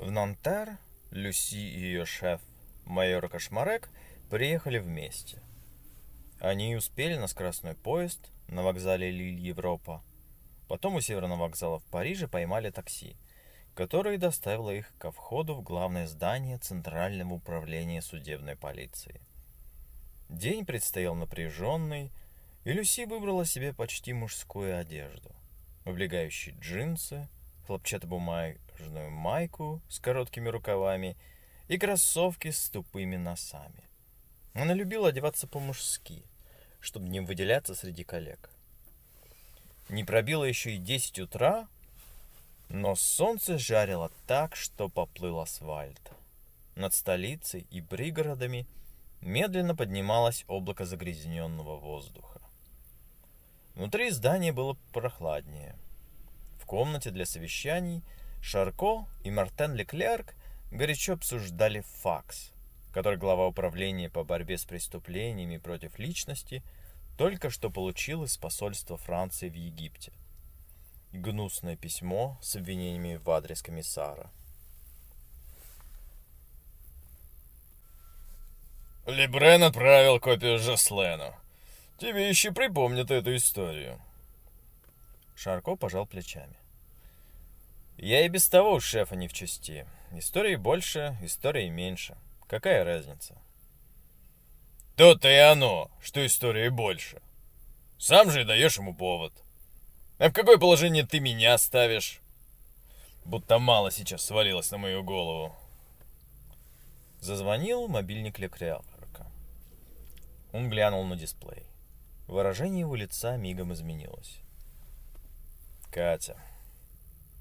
В Нантер Люси и ее шеф, майор Кошмарек, приехали вместе. Они успели на скоростной поезд на вокзале Лиль Европа. Потом у северного вокзала в Париже поймали такси, которое доставило их ко входу в главное здание Центрального управления судебной полиции. День предстоял напряженный, и Люси выбрала себе почти мужскую одежду. Облегающие джинсы, хлопчатобумажную майку с короткими рукавами и кроссовки с тупыми носами. Она любила одеваться по-мужски, чтобы не выделяться среди коллег. Не пробило еще и 10 утра, но солнце жарило так, что поплыл асфальт. Над столицей и пригородами медленно поднималось облако загрязненного воздуха. Внутри здания было прохладнее. В комнате для совещаний Шарко и Мартен Леклерк горячо обсуждали факс, который глава управления по борьбе с преступлениями против личности только что получил из посольства Франции в Египте – гнусное письмо с обвинениями в адрес комиссара. Лебрен отправил копию Жаслену. Тебе еще припомнят эту историю. Шарко пожал плечами. Я и без того у шефа не в чести. Истории больше, истории меньше. Какая разница? То-то и оно, что истории больше. Сам же и даешь ему повод. — а в какое положение ты меня ставишь? Будто мало сейчас свалилось на мою голову. Зазвонил мобильник Лекриалка. Он глянул на дисплей. Выражение его лица мигом изменилось. Катя.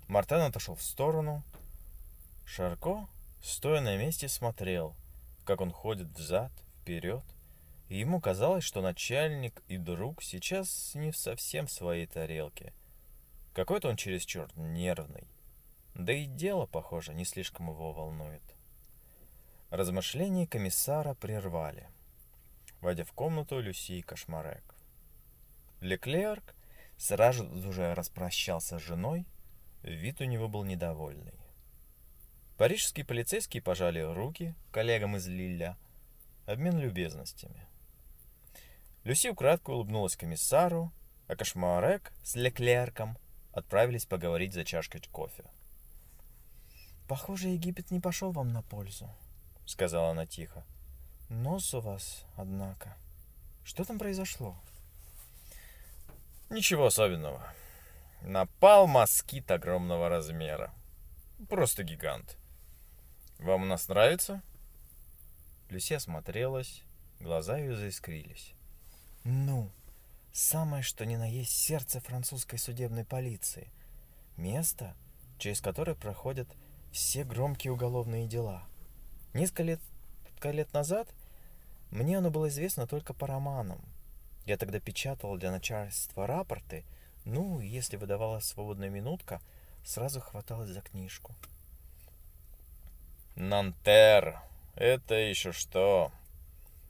Мартен отошел в сторону. Шарко, стоя на месте, смотрел, как он ходит взад, вперед, и ему казалось, что начальник и друг сейчас не совсем в своей тарелке. Какой-то он чересчур нервный. Да и дело, похоже, не слишком его волнует. Размышления комиссара прервали. Войдя в комнату Люси и Кошмарек. Леклерк сразу же распрощался с женой, вид у него был недовольный. Парижские полицейские пожали руки коллегам из Лилля, обмен любезностями. Люси украдко улыбнулась комиссару, а Кошмарек с Леклерком отправились поговорить за чашкой кофе. «Похоже, Египет не пошел вам на пользу», — сказала она тихо. «Нос у вас, однако. Что там произошло?» «Ничего особенного. Напал москит огромного размера. Просто гигант. Вам у нас нравится?» Люси осмотрелась, глаза ее заискрились. Ну, самое что ни на есть сердце французской судебной полиции. Место, через которое проходят все громкие уголовные дела. Несколько лет, лет назад мне оно было известно только по романам. Я тогда печатал для начальства рапорты, ну, если выдавалась свободная минутка, сразу хваталось за книжку. Нантер, это еще что?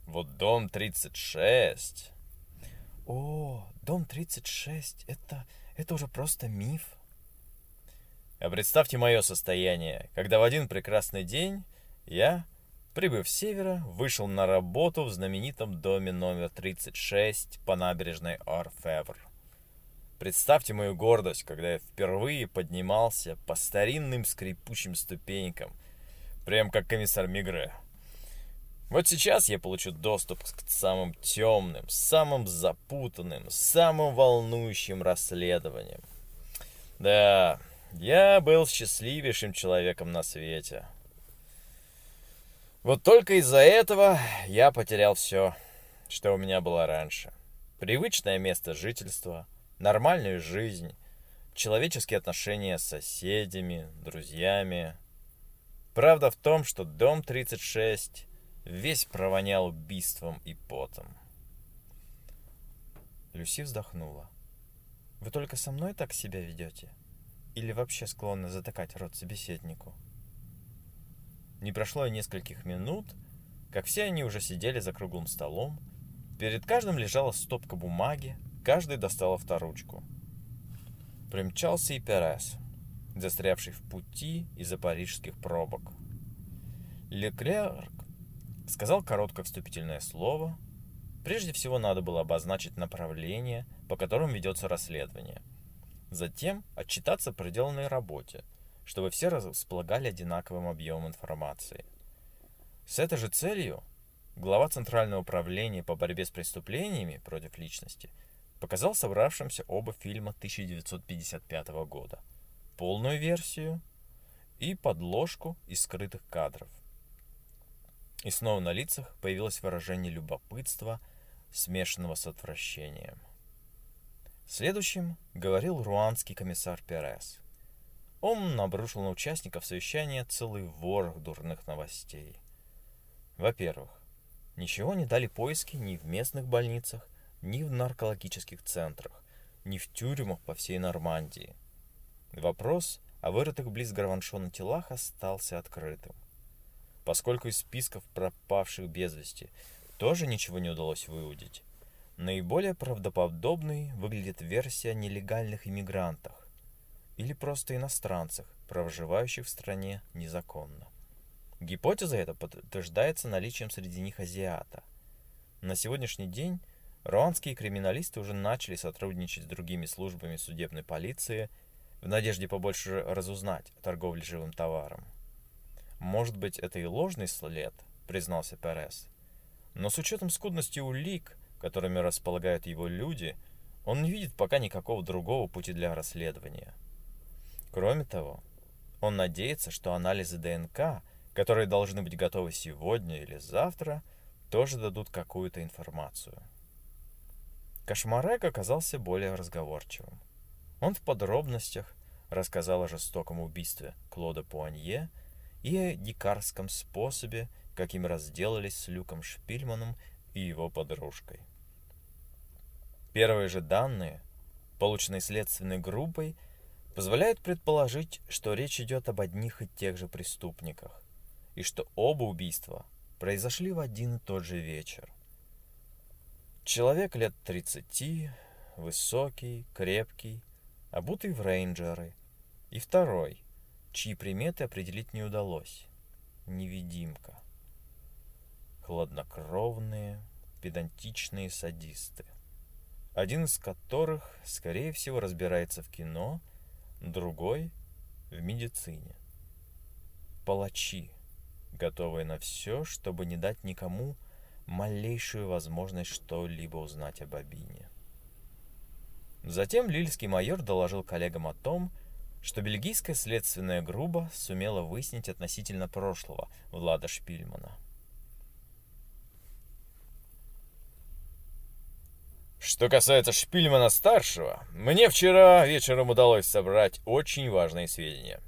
Вот дом 36. О, дом 36, это, это уже просто миф. А представьте мое состояние, когда в один прекрасный день я, прибыв с севера, вышел на работу в знаменитом доме номер 36 по набережной Орфевр. Представьте мою гордость, когда я впервые поднимался по старинным скрипучим ступенькам, прям как комиссар Мигре. Вот сейчас я получу доступ к самым темным, самым запутанным, самым волнующим расследованиям. Да, я был счастливейшим человеком на свете. Вот только из-за этого я потерял все, что у меня было раньше. Привычное место жительства, нормальную жизнь, человеческие отношения с соседями, друзьями. Правда в том, что дом 36 весь провонял убийством и потом. Люси вздохнула. «Вы только со мной так себя ведете? Или вообще склонны затыкать рот собеседнику?» Не прошло и нескольких минут, как все они уже сидели за круглым столом. Перед каждым лежала стопка бумаги, каждый достал авторучку. Примчался и Перес. застрявший в пути из-за парижских пробок. Леклерк сказал короткое вступительное слово. Прежде всего надо было обозначить направление, по которому ведется расследование. Затем отчитаться о проделанной работе, чтобы все располагали одинаковым объемом информации. С этой же целью глава Центрального управления по борьбе с преступлениями против личности показал собравшимся оба фильма 1955 года. Полную версию и подложку из скрытых кадров. И снова на лицах появилось выражение любопытства, смешанного с отвращением. Следующим говорил руанский комиссар Перес. Он обрушил на участников совещания целый ворох дурных новостей. Во-первых, ничего не дали поиски ни в местных больницах, ни в наркологических центрах, ни в тюрьмах по всей Нормандии. Вопрос о вырытых близ Граваншона телах остался открытым поскольку из списков пропавших без вести тоже ничего не удалось выудить. Наиболее правдоподобной выглядит версия о нелегальных иммигрантах или просто иностранцах, проживающих в стране незаконно. Гипотеза эта подтверждается наличием среди них азиата. На сегодняшний день руанские криминалисты уже начали сотрудничать с другими службами судебной полиции в надежде побольше разузнать о торговле живым товаром. Может быть, это и ложный след, признался Перес. Но с учетом скудности улик, которыми располагают его люди, он не видит пока никакого другого пути для расследования. Кроме того, он надеется, что анализы ДНК, которые должны быть готовы сегодня или завтра, тоже дадут какую-то информацию. Кошмарек оказался более разговорчивым. Он в подробностях рассказал о жестоком убийстве Клода Пуанье и о дикарском способе, каким разделались с Люком Шпильманом и его подружкой. Первые же данные, полученные следственной группой, позволяют предположить, что речь идет об одних и тех же преступниках, и что оба убийства произошли в один и тот же вечер. Человек лет 30, высокий, крепкий, обутый в рейнджеры, и второй – чьи приметы определить не удалось. Невидимка. Хладнокровные, педантичные садисты. Один из которых, скорее всего, разбирается в кино, другой — в медицине. Палачи, готовые на все, чтобы не дать никому малейшую возможность что-либо узнать об Абине. Затем лильский майор доложил коллегам о том, что бельгийская следственная группа сумела выяснить относительно прошлого Влада Шпильмана. Что касается Шпильмана-старшего, мне вчера вечером удалось собрать очень важные сведения.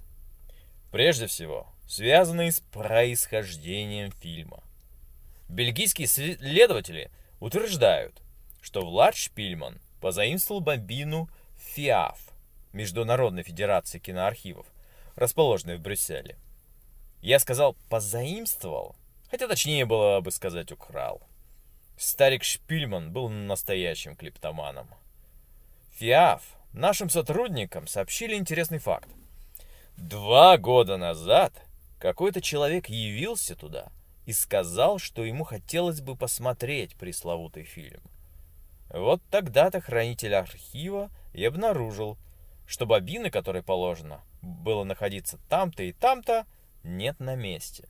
Прежде всего, связанные с происхождением фильма. Бельгийские следователи утверждают, что Влад Шпильман позаимствовал бомбину «Фиаф» Международной Федерации киноархивов, расположенной в Брюсселе. Я сказал «позаимствовал», хотя точнее было бы сказать «украл». Старик Шпильман был настоящим клептоманом. ФИАФ нашим сотрудникам сообщили интересный факт. Два года назад какой-то человек явился туда и сказал, что ему хотелось бы посмотреть пресловутый фильм. Вот тогда-то хранитель архива и обнаружил, что бобины, которой положено было находиться там-то и там-то, нет на месте.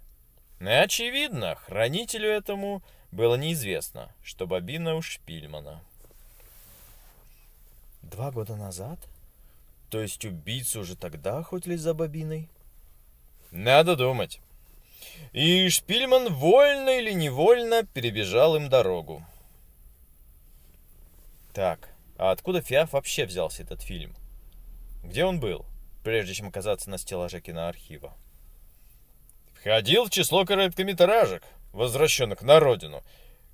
И очевидно, хранителю этому было неизвестно, что бобина у Шпильмана. Два года назад? То есть убийцы уже тогда охотились за бобиной? Надо думать. И Шпильман вольно или невольно перебежал им дорогу. Так, а откуда Фиаф вообще взялся этот фильм? Где он был, прежде чем оказаться на стеллаже киноархива? Входил в число короткометражек, возвращенных на родину,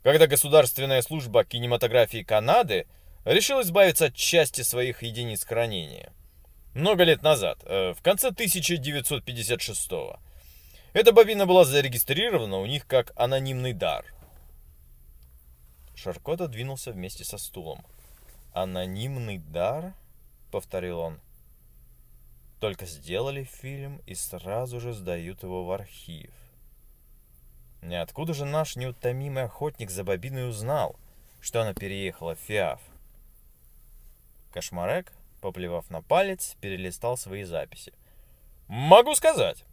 когда Государственная служба кинематографии Канады решила избавиться от части своих единиц хранения. Много лет назад, э, в конце 1956 -го. Эта бобина была зарегистрирована у них как анонимный дар. Шаркота двинулся вместе со стулом. «Анонимный дар?» — повторил он. Только сделали фильм и сразу же сдают его в архив. Ниоткуда же наш неутомимый охотник за бобиной узнал, что она переехала в Фиаф? Кошмарек, поплевав на палец, перелистал свои записи. Могу сказать.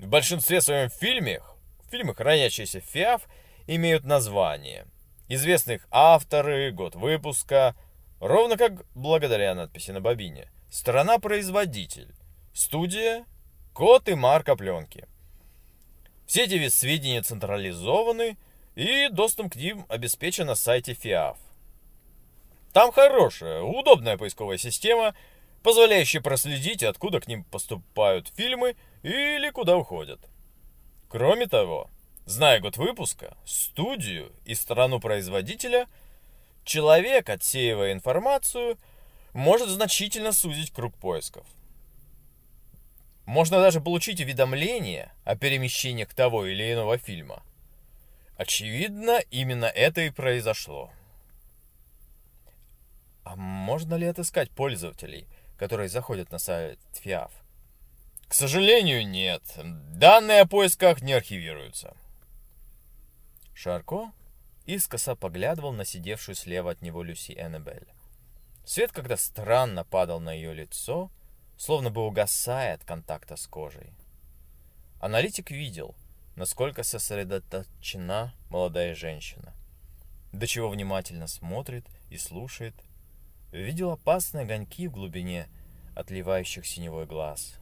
В большинстве своем фильмах, фильмы, хранящиеся в ФИАФ, имеют название. Известных авторы, год выпуска, ровно как благодаря надписи на бобине. Страна-производитель, студия, код и марка пленки. Все эти сведения централизованы, и доступ к ним обеспечен на сайте ФИАФ. Там хорошая, удобная поисковая система, позволяющая проследить, откуда к ним поступают фильмы или куда уходят. Кроме того, зная год выпуска, студию и страну производителя, человек, отсеивая информацию, может значительно сузить круг поисков. Можно даже получить уведомление о перемещениях того или иного фильма. Очевидно, именно это и произошло. А можно ли отыскать пользователей, которые заходят на сайт FIAF? К сожалению, нет. Данные о поисках не архивируются. Шарко искоса поглядывал на сидевшую слева от него Люси Эннебель. Свет когда странно падал на ее лицо, словно бы угасая от контакта с кожей. Аналитик видел, насколько сосредоточена молодая женщина, до чего внимательно смотрит и слушает – видел опасные огоньки в глубине отливающих синевой глаз.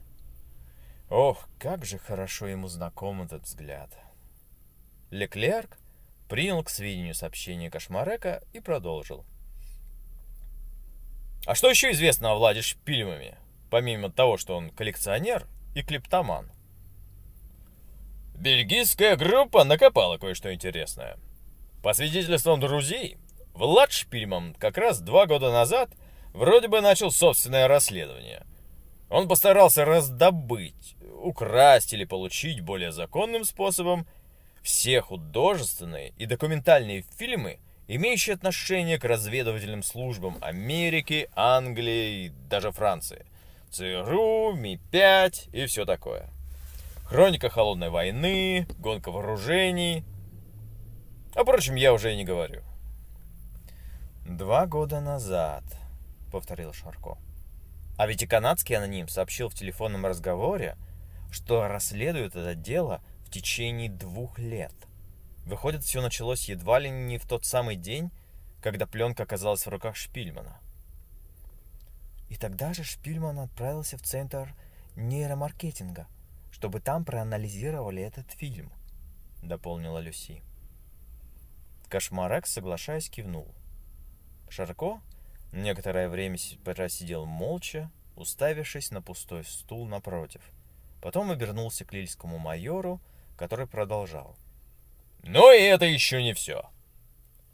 Ох, как же хорошо ему знаком этот взгляд. Леклерк принял к сведению сообщение Кошмарека и продолжил. А что еще известно о Владе Шпильмами, помимо того, что он коллекционер и клептоман? Бельгийская группа накопала кое-что интересное. По свидетельствам друзей, Влад Шпильман как раз два года назад вроде бы начал собственное расследование. Он постарался раздобыть, украсть или получить более законным способом все художественные и документальные фильмы, имеющие отношение к разведывательным службам Америки, Англии и даже Франции. ЦРУ, Ми-5 и все такое. Хроника холодной войны, гонка вооружений. А впрочем, я уже и не говорю. «Два года назад», — повторил Шарко. А ведь и канадский аноним сообщил в телефонном разговоре, что расследует это дело в течение двух лет. Выходит, все началось едва ли не в тот самый день, когда пленка оказалась в руках Шпильмана. И тогда же Шпильман отправился в центр нейромаркетинга, чтобы там проанализировали этот фильм, дополнила Люси. Кошмарек, соглашаясь, кивнул. Шарко некоторое время просидел молча, уставившись на пустой стул напротив. Потом обернулся к лильскому майору, который продолжал. Но и это еще не все.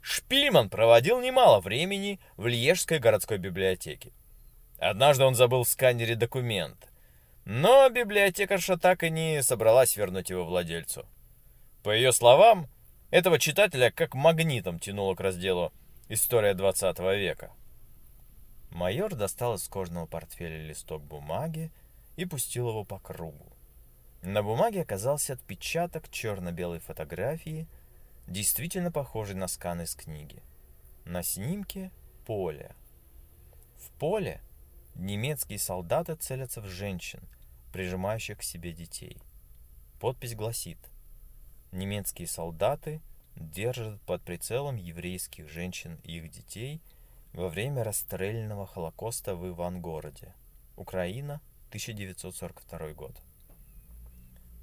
Шпильман проводил немало времени в Льежской городской библиотеке. Однажды он забыл в сканере документ, но библиотекарша так и не собралась вернуть его владельцу. По ее словам, этого читателя как магнитом тянуло к разделу История 20 века. Майор достал из кожного портфеля листок бумаги и пустил его по кругу. На бумаге оказался отпечаток черно-белой фотографии, действительно похожий на скан из книги. На снимке поле. В поле немецкие солдаты целятся в женщин, прижимающих к себе детей. Подпись гласит «Немецкие солдаты – держат под прицелом еврейских женщин и их детей во время расстрельного Холокоста в Ивангороде, Украина, 1942 год.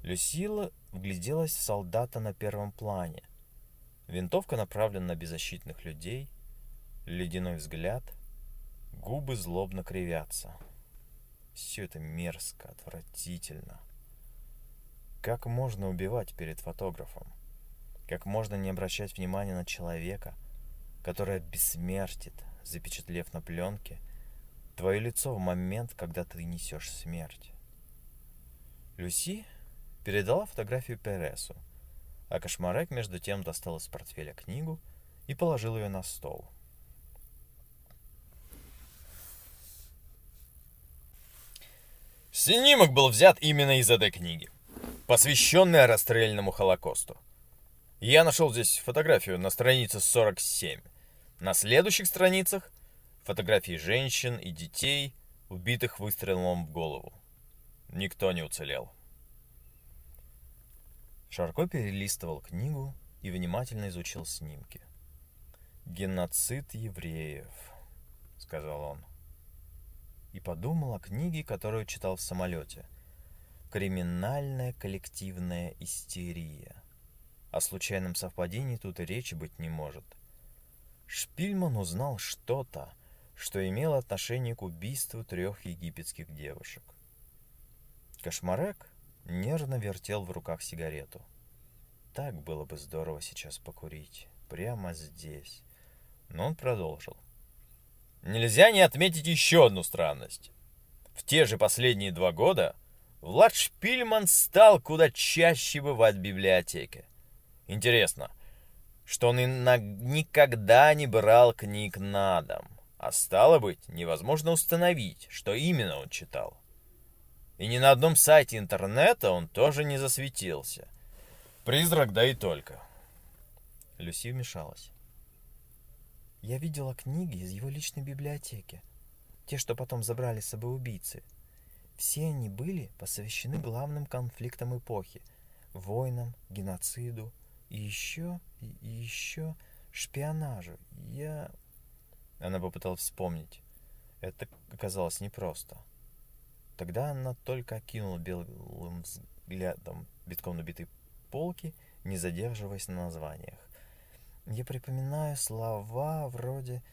Люсила вгляделась в солдата на первом плане. Винтовка направлена на беззащитных людей, ледяной взгляд, губы злобно кривятся. Все это мерзко, отвратительно. Как можно убивать перед фотографом? Как можно не обращать внимания на человека, который бессмертит, запечатлев на пленке твое лицо в момент, когда ты несешь смерть. Люси передала фотографию Пересу, а Кошмарек между тем достал из портфеля книгу и положил ее на стол. Снимок был взят именно из этой книги, посвященной расстрельному Холокосту. Я нашел здесь фотографию на странице 47. На следующих страницах фотографии женщин и детей, убитых выстрелом в голову. Никто не уцелел. Шарко перелистывал книгу и внимательно изучил снимки. «Геноцид евреев», — сказал он. И подумал о книге, которую читал в самолете. «Криминальная коллективная истерия». О случайном совпадении тут и речи быть не может. Шпильман узнал что-то, что имело отношение к убийству трех египетских девушек. Кошмарек нервно вертел в руках сигарету. Так было бы здорово сейчас покурить. Прямо здесь. Но он продолжил. Нельзя не отметить еще одну странность. В те же последние два года Влад Шпильман стал куда чаще бывать в библиотеке. Интересно, что он никогда не брал книг на дом, а стало быть, невозможно установить, что именно он читал. И ни на одном сайте интернета он тоже не засветился. Призрак, да и только. Люси вмешалась. Я видела книги из его личной библиотеки. Те, что потом забрали с собой убийцы. Все они были посвящены главным конфликтам эпохи. Войнам, геноциду, и еще, и еще шпионажу. Я... Она попыталась вспомнить. Это оказалось непросто. Тогда она только окинула белым взглядом битком набитой полки, не задерживаясь на названиях. Я припоминаю слова вроде...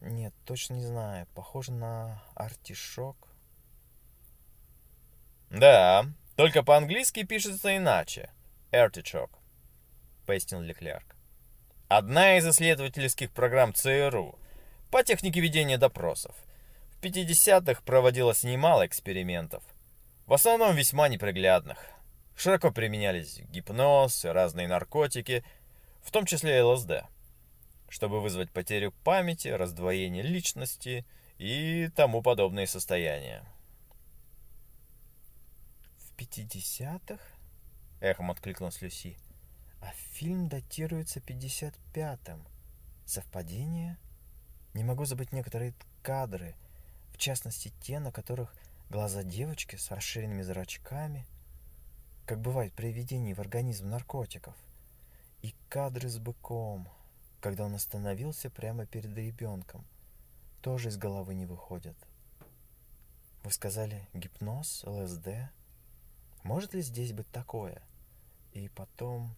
Нет, точно не знаю. Похоже на артишок. Да, только по-английски пишется иначе. Artichoke пояснил Леклерк. Одна из исследовательских программ ЦРУ по технике ведения допросов. В 50-х проводилось немало экспериментов, в основном весьма неприглядных. Широко применялись гипноз разные наркотики, в том числе ЛСД, чтобы вызвать потерю памяти, раздвоение личности и тому подобные состояния. «В 50-х?» — эхом откликнулась Люси. А фильм датируется 55-м. Совпадение? Не могу забыть некоторые кадры, в частности те, на которых глаза девочки с расширенными зрачками, как бывает при введении в организм наркотиков, и кадры с быком, когда он остановился прямо перед ребенком, тоже из головы не выходят. Вы сказали гипноз, ЛСД? Может ли здесь быть такое? И потом...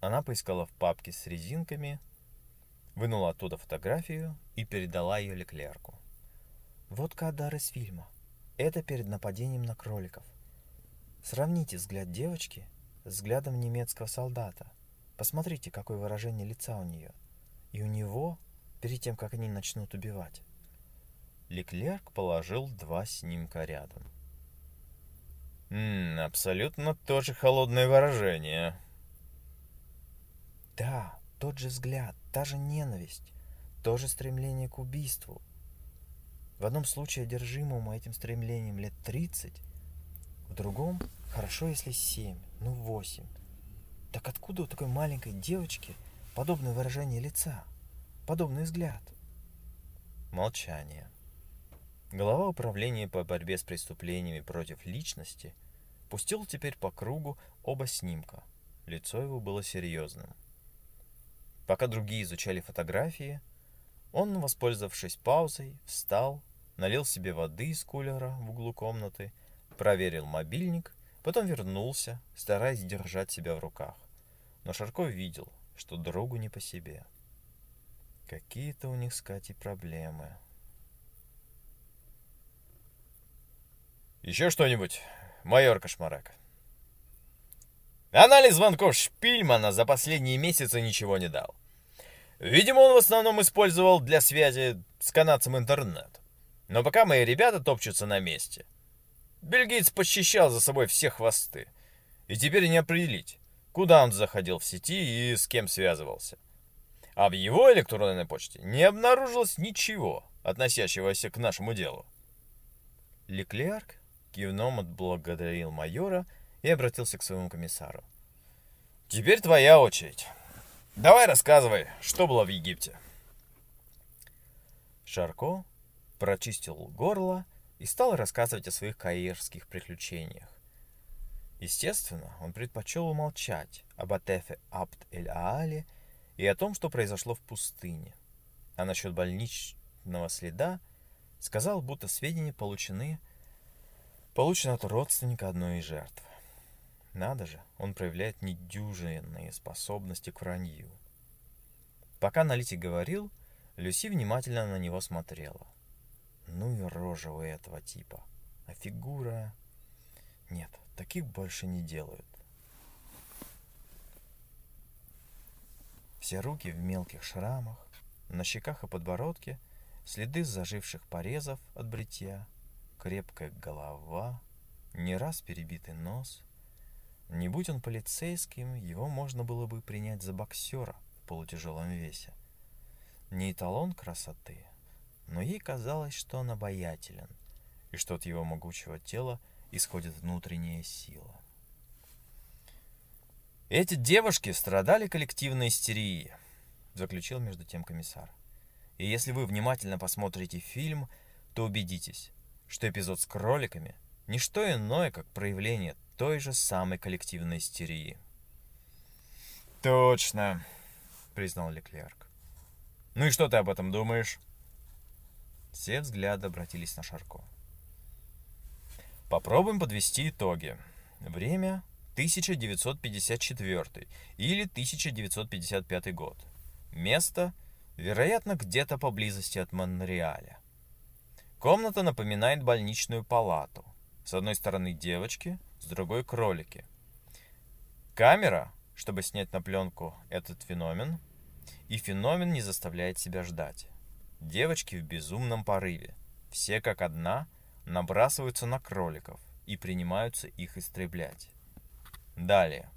Она поискала в папке с резинками, вынула оттуда фотографию и передала ее Леклерку. Вот кадар из фильма. Это перед нападением на кроликов. Сравните взгляд девочки с взглядом немецкого солдата. Посмотрите, какое выражение лица у нее. И у него, перед тем, как они начнут убивать. Леклерк положил два снимка рядом. «Ммм, абсолютно тоже холодное выражение», да, тот же взгляд, та же ненависть, то же стремление к убийству. В одном случае одержимому этим стремлением лет 30, в другом хорошо, если 7, ну 8. Так откуда у такой маленькой девочки подобное выражение лица, подобный взгляд? Молчание. Глава управления по борьбе с преступлениями против личности пустил теперь по кругу оба снимка. Лицо его было серьезным. Пока другие изучали фотографии, он, воспользовавшись паузой, встал, налил себе воды из кулера в углу комнаты, проверил мобильник, потом вернулся, стараясь держать себя в руках. Но Шарко видел, что другу не по себе. Какие-то у них с Катей проблемы. «Еще что-нибудь, майор Кошмарак?» Анализ звонков Шпильмана за последние месяцы ничего не дал. Видимо, он в основном использовал для связи с канадцем интернет. Но пока мои ребята топчутся на месте. Бельгиец подчищал за собой все хвосты. И теперь не определить, куда он заходил в сети и с кем связывался. А в его электронной почте не обнаружилось ничего, относящегося к нашему делу. Леклерк кивном отблагодарил майора и обратился к своему комиссару. «Теперь твоя очередь. Давай рассказывай, что было в Египте». Шарко прочистил горло и стал рассказывать о своих каирских приключениях. Естественно, он предпочел умолчать об Атефе Абд-эль-Аале и о том, что произошло в пустыне. А насчет больничного следа сказал, будто сведения получены, получены от родственника одной из жертв. Надо же, он проявляет недюжинные способности к вранью. Пока аналитик говорил, Люси внимательно на него смотрела. Ну и рожа у этого типа. А фигура... Нет, таких больше не делают. Все руки в мелких шрамах, на щеках и подбородке следы заживших порезов от бритья, крепкая голова, не раз перебитый нос. Не будь он полицейским, его можно было бы принять за боксера в полутяжелом весе. Не эталон красоты, но ей казалось, что он обаятелен, и что от его могучего тела исходит внутренняя сила. «Эти девушки страдали коллективной истерией», — заключил между тем комиссар. «И если вы внимательно посмотрите фильм, то убедитесь, что эпизод с кроликами — не что иное, как проявление той же самой коллективной истерии». «Точно», — признал Леклерк. «Ну и что ты об этом думаешь?» Все взгляды обратились на Шарко. Попробуем подвести итоги. Время 1954 или 1955 год. Место, вероятно, где-то поблизости от Монреаля. Комната напоминает больничную палату. С одной стороны девочки, с другой кролики. Камера, чтобы снять на пленку этот феномен, и феномен не заставляет себя ждать. Девочки в безумном порыве, все как одна, набрасываются на кроликов и принимаются их истреблять. Далее.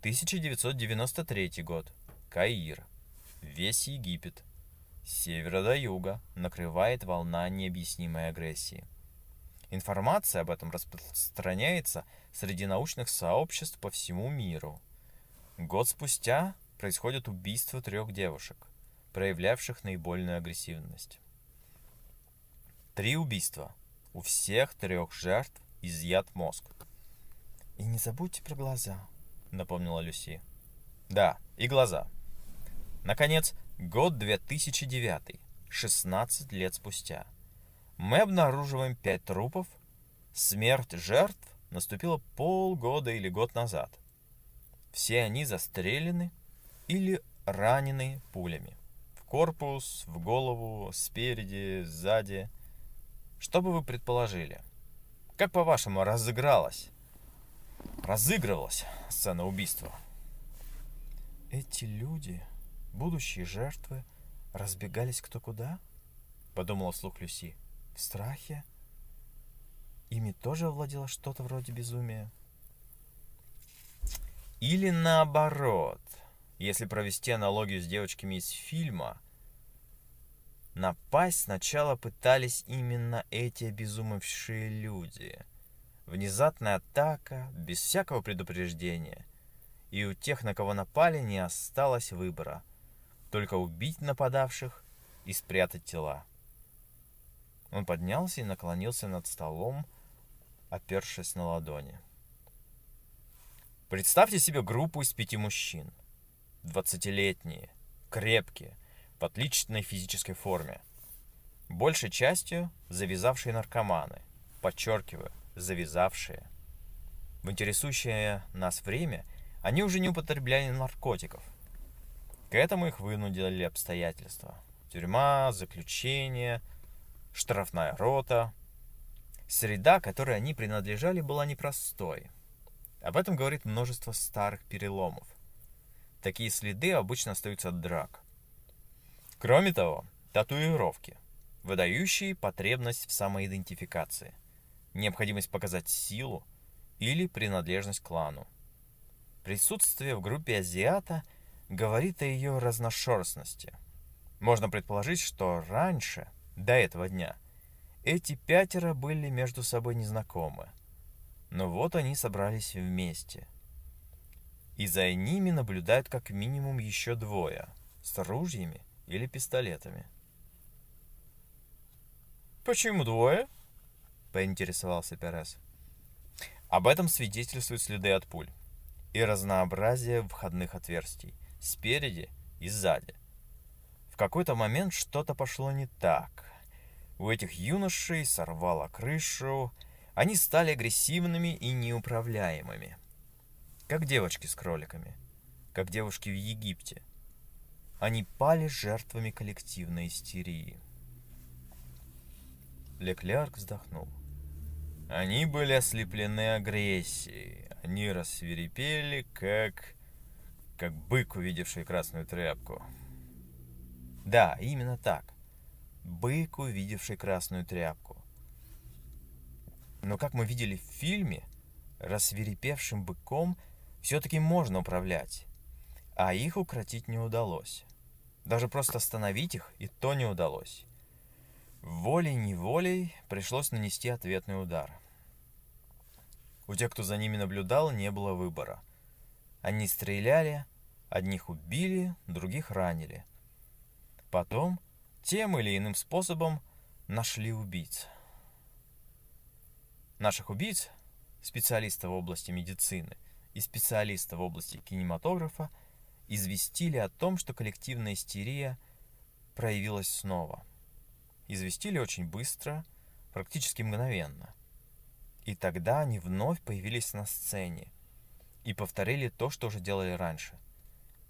1993 год. Каир. Весь Египет. С севера до юга накрывает волна необъяснимой агрессии. Информация об этом распространяется среди научных сообществ по всему миру. Год спустя происходит убийство трех девушек – проявлявших наибольную агрессивность. Три убийства. У всех трех жертв изъят мозг. «И не забудьте про глаза», — напомнила Люси. «Да, и глаза». Наконец, год 2009, 16 лет спустя. Мы обнаруживаем пять трупов. Смерть жертв наступила полгода или год назад. Все они застрелены или ранены пулями корпус, в голову, спереди, сзади. Что бы вы предположили? Как по-вашему разыгралась? Разыгрывалась сцена убийства. Эти люди, будущие жертвы, разбегались кто куда? Подумала вслух Люси. В страхе? Ими тоже овладело что-то вроде безумия? Или наоборот – если провести аналогию с девочками из фильма, напасть сначала пытались именно эти обезумевшие люди. Внезапная атака, без всякого предупреждения. И у тех, на кого напали, не осталось выбора. Только убить нападавших и спрятать тела. Он поднялся и наклонился над столом, опершись на ладони. Представьте себе группу из пяти мужчин – 20-летние, крепкие, в отличной физической форме. Большей частью завязавшие наркоманы, подчеркиваю, завязавшие. В интересующее нас время они уже не употребляли наркотиков. К этому их вынудили обстоятельства. Тюрьма, заключение, штрафная рота. Среда, которой они принадлежали, была непростой. Об этом говорит множество старых переломов. Такие следы обычно остаются от драк. Кроме того, татуировки, выдающие потребность в самоидентификации, необходимость показать силу или принадлежность к клану. Присутствие в группе азиата говорит о ее разношерстности. Можно предположить, что раньше, до этого дня, Эти пятеро были между собой незнакомы. Но вот они собрались вместе. И за ними наблюдают как минимум еще двое с ружьями или пистолетами. «Почему двое?» — поинтересовался Перес. Об этом свидетельствуют следы от пуль и разнообразие входных отверстий спереди и сзади. В какой-то момент что-то пошло не так. У этих юношей сорвало крышу, они стали агрессивными и неуправляемыми. Как девочки с кроликами, как девушки в Египте. Они пали жертвами коллективной истерии. Леклерк вздохнул. Они были ослеплены агрессией. Они рассверепели, как... как бык, увидевший красную тряпку. Да, именно так. Бык, увидевший красную тряпку. Но как мы видели в фильме, рассверепевшим быком все-таки можно управлять, а их укротить не удалось. Даже просто остановить их и то не удалось. Волей-неволей пришлось нанести ответный удар. У тех, кто за ними наблюдал, не было выбора. Они стреляли, одних убили, других ранили. Потом, тем или иным способом, нашли убийц. Наших убийц, специалистов в области медицины и специалистов в области кинематографа, известили о том, что коллективная истерия проявилась снова – известили очень быстро, практически мгновенно. И тогда они вновь появились на сцене и повторили то, что уже делали раньше.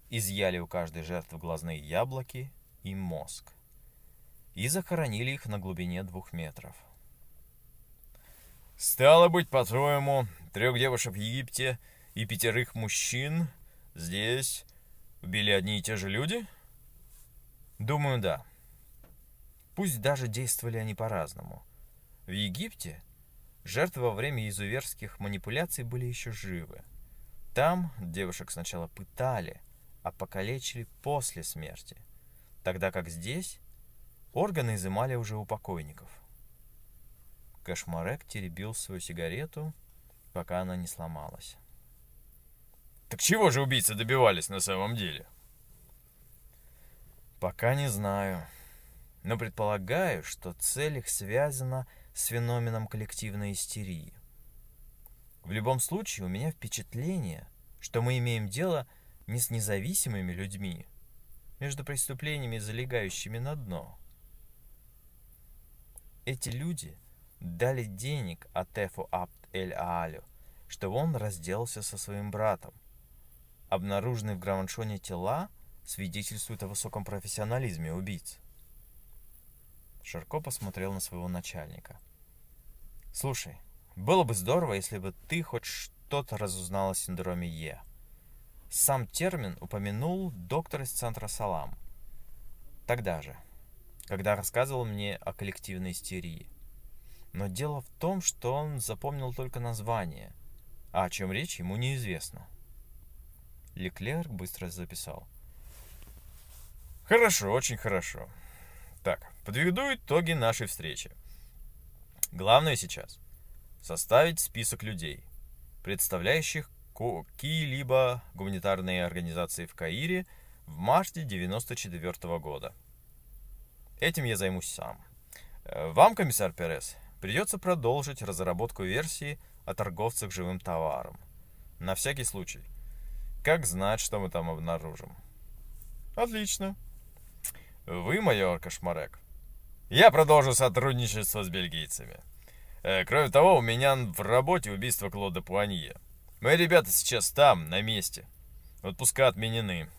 Изъяли у каждой жертвы глазные яблоки и мозг. И захоронили их на глубине двух метров. «Стало быть, по-твоему, трех девушек в Египте и пятерых мужчин здесь убили одни и те же люди?» «Думаю, да», Пусть даже действовали они по-разному. В Египте жертвы во время изуверских манипуляций были еще живы. Там девушек сначала пытали, а покалечили после смерти, тогда как здесь органы изымали уже у покойников. Кошмарек теребил свою сигарету, пока она не сломалась. Так чего же убийцы добивались на самом деле? Пока не знаю но предполагаю, что цель их связана с феноменом коллективной истерии. В любом случае, у меня впечатление, что мы имеем дело не с независимыми людьми, между преступлениями, залегающими на дно. Эти люди дали денег Атефу Абд-эль-Аалю, чтобы он разделался со своим братом. Обнаруженные в Граваншоне тела свидетельствуют о высоком профессионализме убийц. Шарко посмотрел на своего начальника. «Слушай, было бы здорово, если бы ты хоть что-то разузнал о синдроме Е. Сам термин упомянул доктор из центра Салам. Тогда же, когда рассказывал мне о коллективной истерии. Но дело в том, что он запомнил только название, а о чем речь ему неизвестно. Леклер быстро записал. «Хорошо, очень хорошо. Так, подведу итоги нашей встречи. Главное сейчас – составить список людей, представляющих какие-либо гуманитарные организации в Каире в марте 94 -го года. Этим я займусь сам. Э, вам, комиссар Перес, придется продолжить разработку версии о торговцах живым товаром. На всякий случай. Как знать, что мы там обнаружим? Отлично. Вы, майор Кошмарек. Я продолжу сотрудничество с бельгийцами. Э, кроме того, у меня в работе убийство Клода Пуанье. Мои ребята сейчас там, на месте. Отпуска отменены.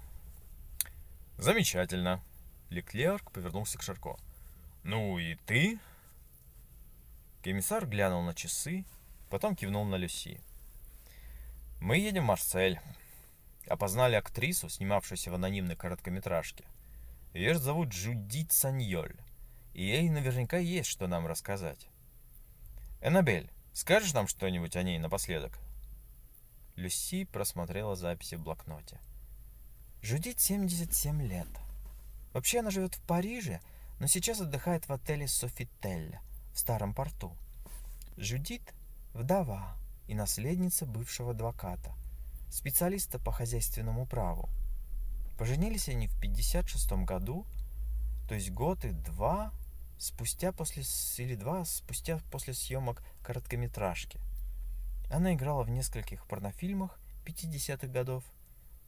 Замечательно. Леклерк повернулся к Шарко. Ну и ты? Комиссар глянул на часы, потом кивнул на Люси. Мы едем в Марсель. Опознали актрису, снимавшуюся в анонимной короткометражке. Ее зовут Джудит Саньоль, и ей наверняка есть что нам рассказать. Эннабель, скажешь нам что-нибудь о ней напоследок?» Люси просмотрела записи в блокноте. Жудит 77 лет. Вообще она живет в Париже, но сейчас отдыхает в отеле Софитель в старом порту. Жюдит – вдова и наследница бывшего адвоката, специалиста по хозяйственному праву. Поженились они в 56 году, то есть год и два спустя после или два спустя после съемок короткометражки. Она играла в нескольких порнофильмах 50-х годов,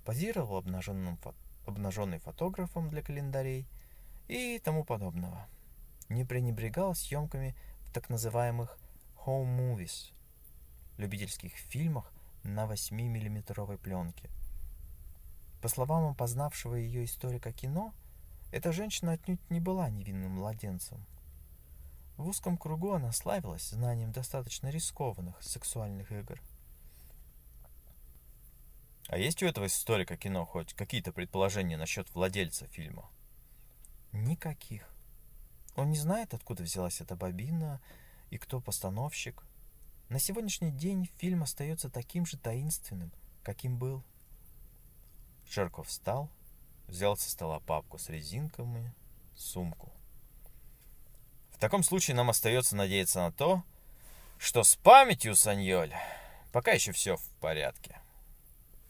позировала обнаженным, обнаженной фотографом для календарей и тому подобного. Не пренебрегала съемками в так называемых home movies, любительских фильмах на 8-миллиметровой пленке. По словам опознавшего ее историка кино, эта женщина отнюдь не была невинным младенцем. В узком кругу она славилась знанием достаточно рискованных сексуальных игр. А есть у этого историка кино хоть какие-то предположения насчет владельца фильма? Никаких. Он не знает, откуда взялась эта бобина и кто постановщик. На сегодняшний день фильм остается таким же таинственным, каким был. Шерков встал, взял со стола папку с резинками, сумку. В таком случае нам остается надеяться на то, что с памятью, Саньоль, пока еще все в порядке.